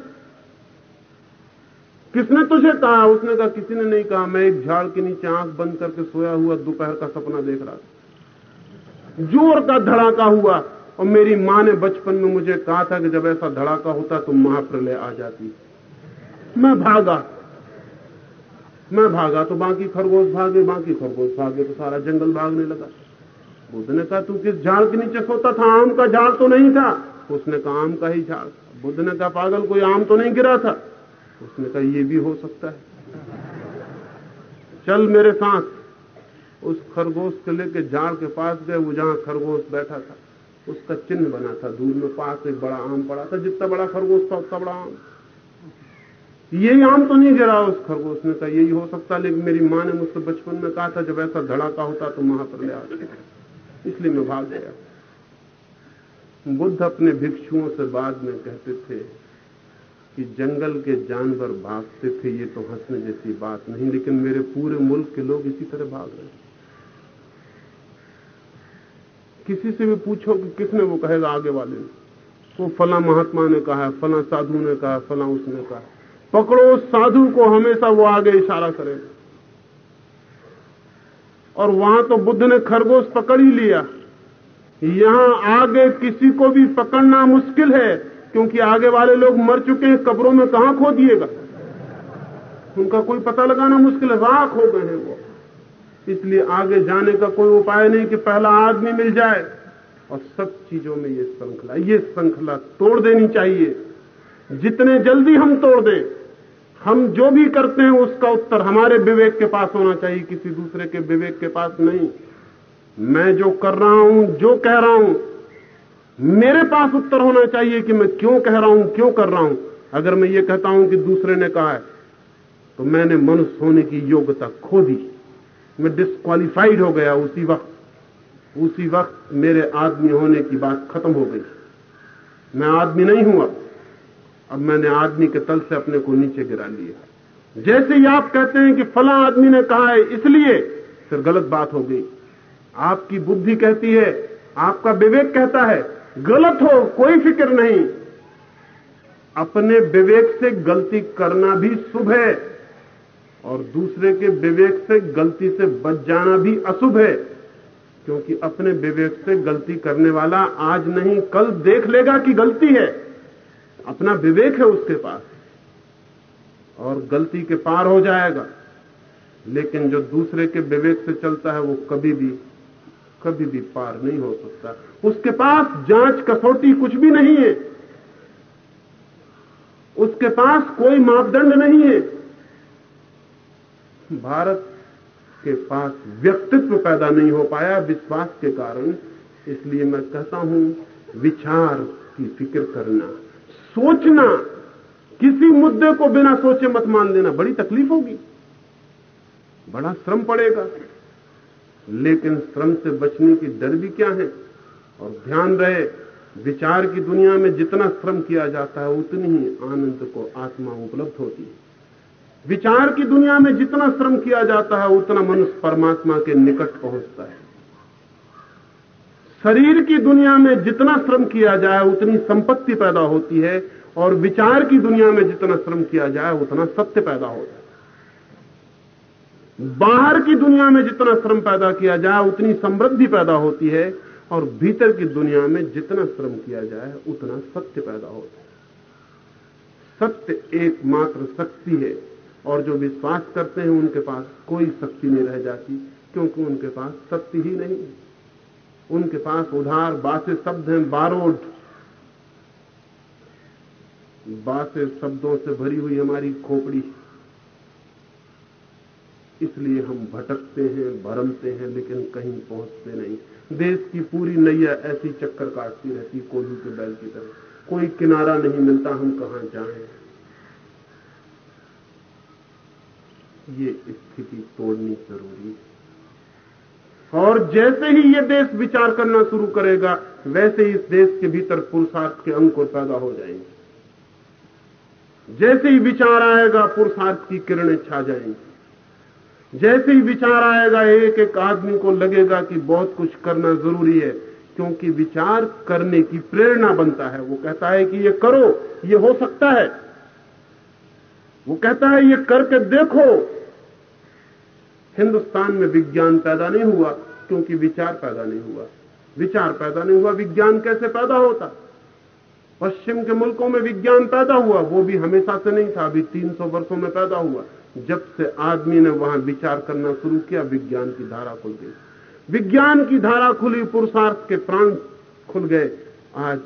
किसने तुझे कहा? उसने कहा, किसी ने नहीं कहा। मैं एक झाड़ के नीचे आँख बंद करके सोया हुआ दोपहर का सपना देख रहा था। ज़ोर का धड़ाका हुआ और मेरी माँ ने बचपन में मुझे कहा था कि जब ऐसा धड़ाका होता तो महाप्रलय आ जाती। मैं भागा। मैं भागा तो बाकी खरगोश भागे, बाकी खरगोश भागे तो सारा जंगल भागने लगा। बुद्ध ने कहा, तू किस झाड़ के नीचे सोता था? आम का झाड़ तो नहीं था? उसने कहा, आम का ही झाड़ बुद्ध ने कहा, पागल, कोई आम तो नहीं गिरा था? उसने कहा, ये भी हो सकता है। चल मेरे साथ। उस खरगोश के लेके झाड़ के पास गए, वो जहाँ खरगोश बैठा था, उसका चिन्ह बना था, दूर में पास एक बड़ा आम पड़ा था, जितना बड़ा खरगोश था उतना बड़ा आम। यही आम तो नहीं गिरा उस खरगोश ने कहा यही हो सकता, लेकिन मेरी माँ ने मुझसे बचपन में कहा था, जब ऐसा धड़ाका होता तो महाप्रलय आ इसलिए मैं भाग गया। बुद्ध अपने भिक्षुओं से बाद में कहते थे कि जंगल के जानवर भागते थे, ये तो हंसने जैसी बात नहीं, लेकिन मेरे पूरे मुल्क के लोग इसी तरह भाग रहे किसी से भी पूछो कि किसने वो कहेगा आगे वाले ने? वो फला महात्मा ने कहा फला साधु ने कहा फला उसने कहा पकड़ो उस साधु को, हमेशा वो आगे इशारा करे। और वहाँ तो बुद्ध ने खरगोश पकड़ ही लिया। यहाँ आगे किसी को भी पकड़ना मुश्किल है, क्योंकि आगे वाले लोग मर चुके हैं, कब्रों में कहाँ खो दिएगा? उनका कोई पता लगाना मुश्किल है, राख हो गए हैं वो। इसलिए आगे जाने का कोई उपाय नहीं कि पहला आदमी मिल जाए। और सब चीज़ों में ये श्रृंखला ये श्रृंखला तोड़ देनी चाहिए। जितने जल्दी हम तोड़ दें, हम जो भी करते हैं, उसका उत्तर हमारे विवेक के पास होना चाहिए, किसी दूसरे के विवेक के पास नहीं। मैं जो कर रहा हूँ, जो कह रहा हूँ, मेरे पास उत्तर होना चाहिए कि मैं क्यों कह रहा हूँ, क्यों कर रहा हूँ। अगर मैं ये कहता हूँ कि दूसरे ने कहा है तो मैंने मनुष्य होने की योग्यता खो दी। मैं डिस्कालीफाइड हो गया उसी वक्त। उसी वक्त मेरे आदमी होने की बात खत्म हो गई। मैं आदमी नहीं हूँ अब अब मैंने आदमी के तल से अपने को नीचे गिरा लिया। जैसे ही आप कहते हैं कि फला आदमी ने कहा है, इसलिए फिर गलत बात हो गई। आपकी बुद्धि कहती है, आपका विवेक कहता है, गलत हो, कोई फ़िक्र नहीं। अपने विवेक से गलती करना भी शुभ है। और दूसरे के विवेक से गलती से बच जाना भी अशुभ है, क्योंकि अपने विवेक से गलती करने वाला आज नहीं, कल देख लेगा कि गलती है। अपना विवेक है उसके पास, और गलती के पार हो जाएगा। लेकिन जो दूसरे के विवेक से चलता है, वो कभी भी कभी भी पार नहीं हो सकता। उसके पास जाँच कसौटी कुछ भी नहीं है। उसके पास कोई मापदंड नहीं है। भारत के पास व्यक्तित्व पैदा नहीं हो पाया विश्वास के कारण। इसलिए मैं कहता हूँ, विचार की फ़िक्र करना, सोचना, किसी मुद्दे को बिना सोचे मत मान लेना, बड़ी तकलीफ़ होगी। बड़ा श्रम पड़ेगा। लेकिन श्रम से बचने की डर भी क्या है? और ध्यान रहे, विचार की दुनिया में जितना श्रम किया जाता है, उतनी ही आनंद को आत्मा उपलब्ध होती है। विचार की दुनिया में जितना श्रम किया जाता है, उतना मनुष्य परमात्मा के निकट पहुँचता है। शरीर की दुनिया में जितना श्रम किया जाए, उतनी संपत्ति पैदा होती है, और विचार की दुनिया में जितना श्रम किया जाए, उतना सत्य पैदा होता है। बाहर की दुनिया में जितना श्रम पैदा किया जाए, उतनी समृद्धि पैदा होती है, और भीतर की दुनिया में जितना श्रम किया जाए, उतना सत्य पैदा होता है। सत्य एकमात्र शक्ति है। और जो विश्वास करते हैं उनके पास कोई शक्ति नहीं रह जाती, क्योंकि उनके पास शक्ति ही नहीं उनके पास उधार बासे शब्द हैं, बारोड। बासे शब्दों से भरी हुई हमारी खोपड़ी। इसलिए हम भटकते हैं, भरमते हैं, लेकिन कहीं पहुँचते नहीं। देश की पूरी नैया ऐसी चक्कर काटती रहती कोल्हू के बैल की तरह। कोई किनारा नहीं मिलता, हम कहाँ जाएँ? ये स्थिति तोड़नी ज़रूरी है। और जैसे ही ये देश विचार करना शुरू करेगा, वैसे ही इस देश के भीतर पुरुषार्थ के अंकुर पैदा हो जाएँगे। जैसे ही विचार आएगा, पुरुषार्थ की किरणें छा जाएँगी। जैसे ही विचार आएगा एक एक आदमी को लगेगा कि बहुत कुछ करना ज़रूरी है, क्योंकि विचार करने की प्रेरणा बनता है। वो कहता है कि ये करो, ये हो सकता है। वो कहता है, ये करके देखो। हिंदुस्तान में विज्ञान पैदा नहीं हुआ, क्योंकि विचार पैदा नहीं हुआ। विचार पैदा नहीं हुआ, विज्ञान कैसे पैदा होता? पश्चिम के मुल्कों में विज्ञान पैदा हुआ, वो भी हमेशा से नहीं था, अभी 300 वर्षों में पैदा हुआ। जब से आदमी ने वहाँ विचार करना शुरू किया, विज्ञान की धारा खुल गई। विज्ञान की धारा खुली, पुरुषार्थ के प्राण खुल गए। आज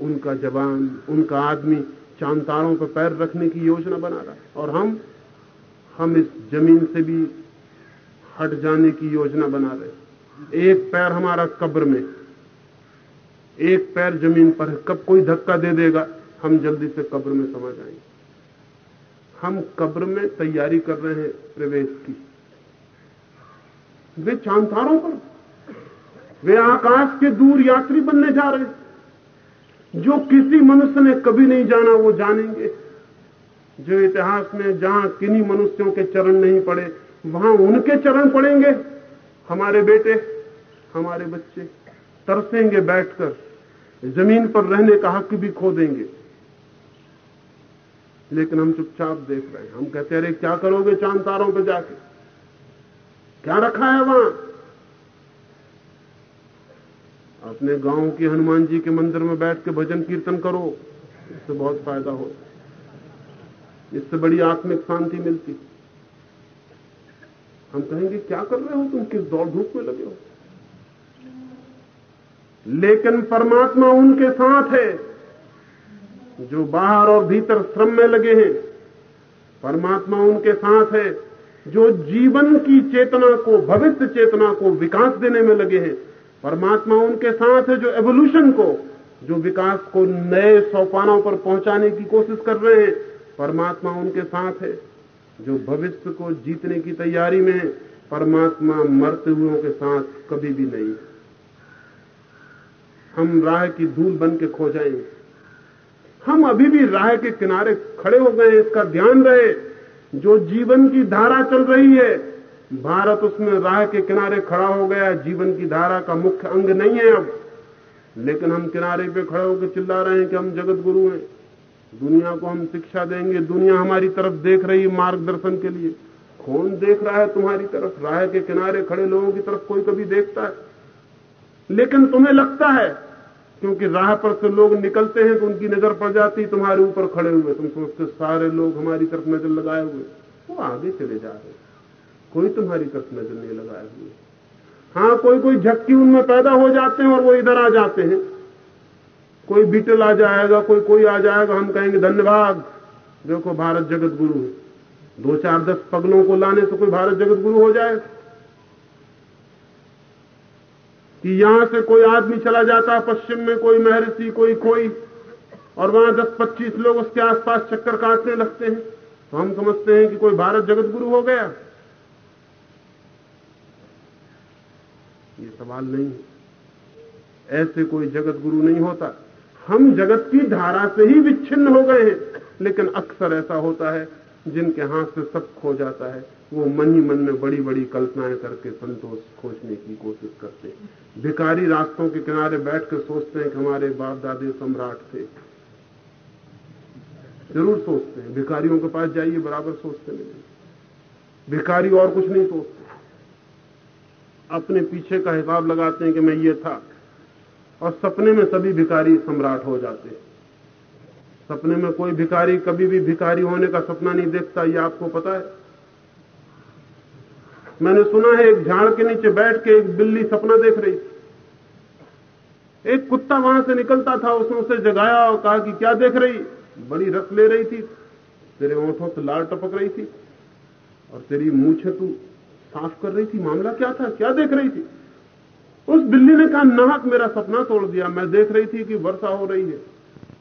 उनका जवान, उनका आदमी चाँद तारों पर पैर रखने की योजना बना रहा है। और हम हम इस ज़मीन से भी हट जाने की योजना बना रहे एक पैर हमारा कब्र में, एक पैर ज़मीन पर है। कब कोई धक्का दे देगा, हम जल्दी से कब्र में समा जाएँगे। हम कब्र में तैयारी कर रहे हैं प्रवेश की। वे चांतारों पर, वे आकाश के दूर यात्री बनने जा रहे हैं। जो किसी मनुष्य ने कभी नहीं जाना, वो जानेंगे। जो इतिहास में जहाँ किन्हीं मनुष्यों के चरण नहीं पड़े, वहाँ उनके चरण पड़ेंगे। हमारे बेटे, हमारे बच्चे तरसेंगे बैठकर, ज़मीन पर रहने का हक भी खो देंगे। लेकिन हम चुपचाप देख रहे हैं। हम कहते अरे, क्या करोगे चाँद तारों पर जाके? क्या रखा है वहाँ? अपने गाँव के हनुमान जी के मंदिर में बैठ के भजन कीर्तन करो, इससे बहुत फ़ायदा हो। इससे बड़ी आत्मिक शांति मिलती। हम कहेंगे, क्या कर रहे हो तुम? किस दौड़ धूप में लगे हो? लेकिन परमात्मा उनके साथ है, जो बाहर और भीतर श्रम में लगे हैं। परमात्मा उनके साथ है, जो जीवन की चेतना को, भविष्य चेतना को विकास देने में लगे हैं। परमात्मा उनके साथ है जो एवोल्यूशन को, जो विकास को नए सोपानों पर पहुँचाने की कोशिश कर रहे हैं। परमात्मा उनके साथ है जो भविष्य को जीतने की तैयारी में है। परमात्मा मरते हुओं के साथ कभी भी नहीं। हम राह की धूल बन के खो जाएँगे। हम अभी भी राह के किनारे खड़े हो गए इसका ध्यान रहे। जो जीवन की धारा चल रही है भारत उसमें राह के किनारे खड़ा हो गया। जीवन की धारा का मुख्य अंग नहीं है अब। लेकिन हम किनारे पे खड़े होकर चिल्ला रहे हैं कि हम जगत गुरु हैं। दुनिया को हम शिक्षा देंगे। दुनिया हमारी तरफ़ देख रही है मार्गदर्शन के लिए। कौन देख रहा है तुम्हारी तरफ़? राह के किनारे खड़े लोगों की तरफ़ कोई कभी देखता है? लेकिन तुम्हें लगता है, क्योंकि राह पर से लोग निकलते हैं तो उनकी नज़र पड़ जाती तुम्हारे ऊपर खड़े हुए। तुम सोचते सारे लोग हमारी तरफ़ नज़र लगाए हुए। वो आगे चले जा रहे कोई तुम्हारी तरफ़ नज़र नहीं लगाए हुए। हाँ कोई कोई झक्की उनमें पैदा हो जाते हैं और वो इधर आ जाते हैं। कोई बीटल आ जाएगा, कोई कोई आ जाएगा, हम कहेंगे धन्यवाद। देखो, भारत जगत गुरु है। दो चार दस पगलों को लाने से कोई भारत जगत गुरु हो जाए। कि यहाँ से कोई आदमी चला जाता है पश्चिम में कोई महर्षि, कोई कोई और वहाँ दस पच्चीस लोग उसके आसपास चक्कर काटने लगते हैं। तो हम समझते हैं कि कोई भारत जगत गुरु हो गया। ये सवाल नहीं। है ऐसे कोई जगत गुरु नहीं होता। हम जगत की धारा से ही विच्छिन्न हो गए हैं। लेकिन अक्सर ऐसा होता है, जिनके हाथ से सब खो जाता है, वो मन ही मन में बड़ी बड़ी कल्पनाएँ करके संतोष खोजने की कोशिश करते हैं। भिकारी रास्तों के किनारे बैठ कर सोचते हैं कि हमारे बाप दादे सम्राट थे। ज़रूर सोचते हैं। भिकारियों के पास जाइए, बराबर सोचते नहीं भिकारी और कुछ नहीं सोचते। अपने पीछे का हिसाब लगाते हैं कि मैं ये था। और सपने में सभी भिकारी सम्राट हो जाते हैं। सपने में कोई भिकारी कभी भी भिकारी होने का सपना नहीं देखता, ये आपको पता है। मैंने सुना है एक झाड़ के नीचे बैठ के एक बिल्ली सपना देख रही एक कुत्ता वहाँ से निकलता था, उसने उसे जगाया और कहा कि क्या देख रही? बड़ी रस ले रही थी। तेरे ओंठों से लाल टपक रही थी। और तेरी मूछे तू साफ़ कर रही थी, मामला क्या था, क्या देख रही थी? उस बिल्ली ने कहा नाहक मेरा सपना तोड़ दिया। मैं देख रही थी कि वर्षा हो रही है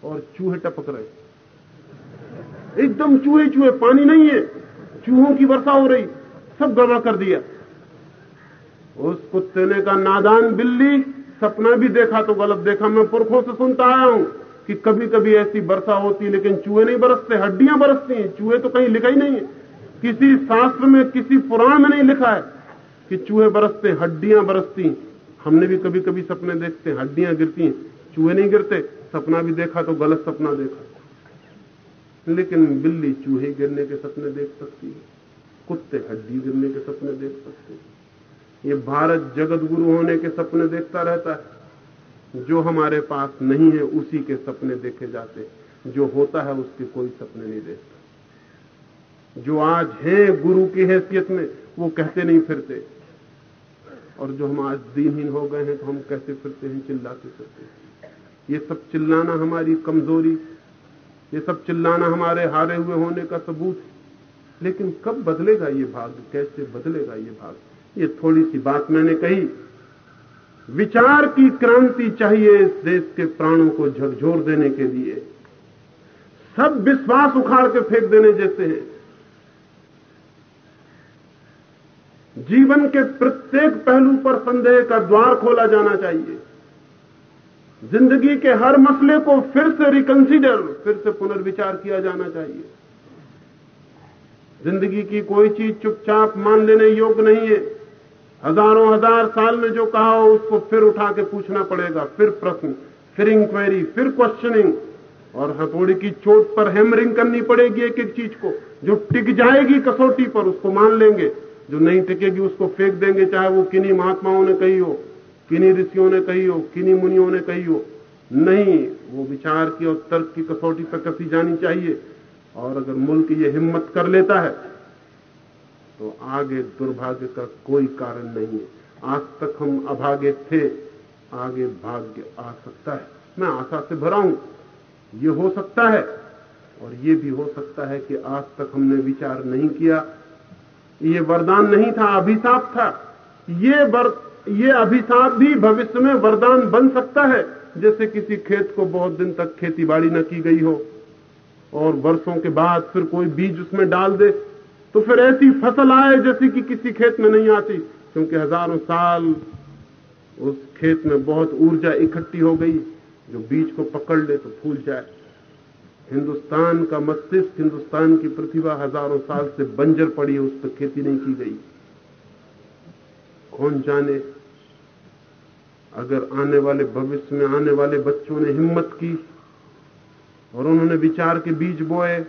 और चूहे टपक रहे एकदम चूहे चूहे, पानी नहीं है। चूहों की वर्षा हो रही, सब गड़बड़ कर दिया। उस कुत्ते ने कहा, नादान बिल्ली, सपना भी देखा तो गलत देखा। मैं पुरखों से सुनता आया हूँ कि कभी कभी ऐसी वर्षा होती, लेकिन चूहे नहीं बरसते, हड्डियाँ बरसती हैं। चूहे तो कहीं लिखा ही नहीं है। किसी शास्त्र में, किसी पुराण में नहीं लिखा है कि चूहे बरसते, हड्डियाँ बरसती। हमने भी कभी कभी सपने देखते हैं, हड्डियाँ गिरती। हैं चूहे नहीं गिरते, सपना भी देखा तो गलत सपना देखा। लेकिन बिल्ली चूहे गिरने के सपने देख सकती है, कुत्ते हड्डी गिरने के सपने देख सकते हैं। ये भारत जगत गुरु होने के सपने देखता रहता है। जो हमारे पास नहीं है, उसी के सपने देखे जाते जो होता है, उसके कोई सपने नहीं देखता। जो आज है गुरु की हैसियत में, वो कहते नहीं फिरते। और जो हम आज दीनहीन हो गए हैं तो हम कहते फिरते हैं, चिल्लाते फिरते हैं। ये सब चिल्लाना हमारी कमज़ोरी, ये सब चिल्लाना हमारे हारे हुए होने का सबूत लेकिन कब बदलेगा ये भाग्य कैसे बदलेगा ये भाग्य ये थोड़ी सी बात मैंने कही। विचार की क्रांति चाहिए इस देश के प्राणों को झकझोर देने के लिए। सब विश्वास उखाड़ के फेंक देने जैसे हैं। जीवन के प्रत्येक पहलू पर संदेह का द्वार खोला जाना चाहिए। ज़िंदगी के हर मसले को फिर से रिकंसिडर फिर से पुनर्विचार किया जाना चाहिए। ज़िंदगी की कोई चीज़ चुपचाप मान लेने योग्य नहीं है। हज़ारों हज़ार साल में जो कहा हो, उसको फिर उठा के पूछना पड़ेगा, फिर प्रश्न, फिर इंक्वायरी फिर क्वेश्चनिंग और हथौड़ी की चोट पर हैमरिंग करनी पड़ेगी एक एक चीज़ को। जो टिक जाएगी कसौटी पर, उसको मान लेंगे। जो नहीं टिकेगी उसको फेंक देंगे, चाहे वो किन्हीं महात्माओं ने कही हो, किन्हीं ऋषियों ने कही हो, किन्हीं मुनियों ने कही हो। नहीं, वो विचार की और तर्क की कसौटी पर कसी जानी चाहिए। और अगर मुल्क ये हिम्मत कर लेता है तो आगे दुर्भाग्य का कोई कारण नहीं है। आज तक हम अभागे थे, आगे भाग्य आ सकता है। मैं आशा से भरा हूँ, ये हो सकता है, और ये भी हो सकता है कि आज तक हमने विचार नहीं किया। ये वरदान नहीं था अभिशाप था। ये वर, ये अभिशाप भी भविष्य में वरदान बन सकता है जैसे किसी खेत को बहुत दिन तक खेती बाड़ी न की गई हो और वर्षों के बाद फिर कोई बीज उसमें डाल दे तो फिर ऐसी फ़सल आए जैसे कि किसी खेत में नहीं आती क्योंकि हज़ारों साल उस खेत में बहुत ऊर्जा इकट्ठी हो गई जो बीज को पकड़ ले तो फूल जाए। हिंदुस्तान का मस्तिष्क हिंदुस्तान की प्रतिभा हज़ारों साल से बंजर पड़ी है, उस पर खेती नहीं की गई। कौन जाने, अगर आने वाले भविष्य में आने वाले बच्चों ने हिम्मत की और उन्होंने विचार के बीज बोए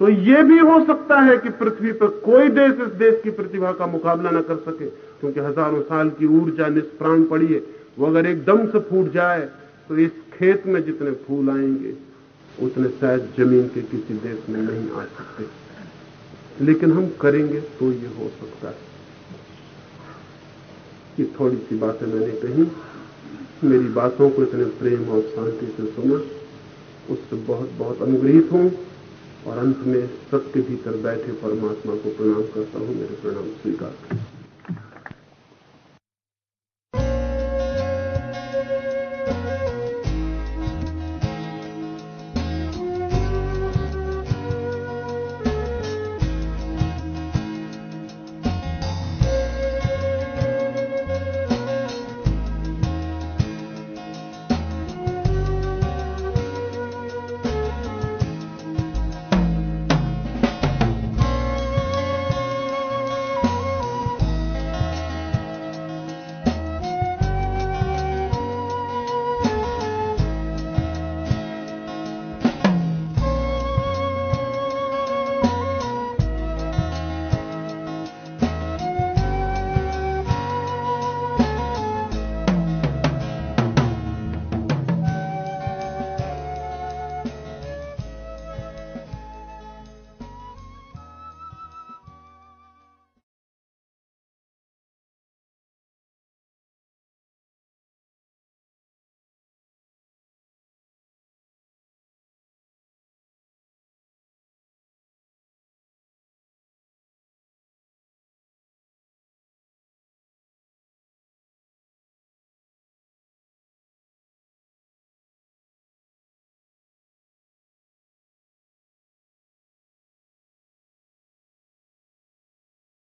तो यह भी हो सकता है कि पृथ्वी पर कोई देश इस देश की प्रतिभा का मुकाबला न कर सके, क्योंकि हज़ारों साल की ऊर्जा निष्प्राण पड़ी है। वो अगर एकदम से फूट जाए तो इस खेत में जितने फूल आएँगे उतने शायद ज़मीन के किसी देश में नहीं आ सकते। लेकिन हम करेंगे तो ये हो सकता है। ये थोड़ी सी बातें मैंने कही। मेरी बातों को इतने प्रेम और शांति से सुना। उससे बहुत बहुत अनुग्रहित हूँ। और अंत में सबके भीतर बैठे परमात्मा को प्रणाम करता हूँ। मेरे प्रणाम स्वीकार करें।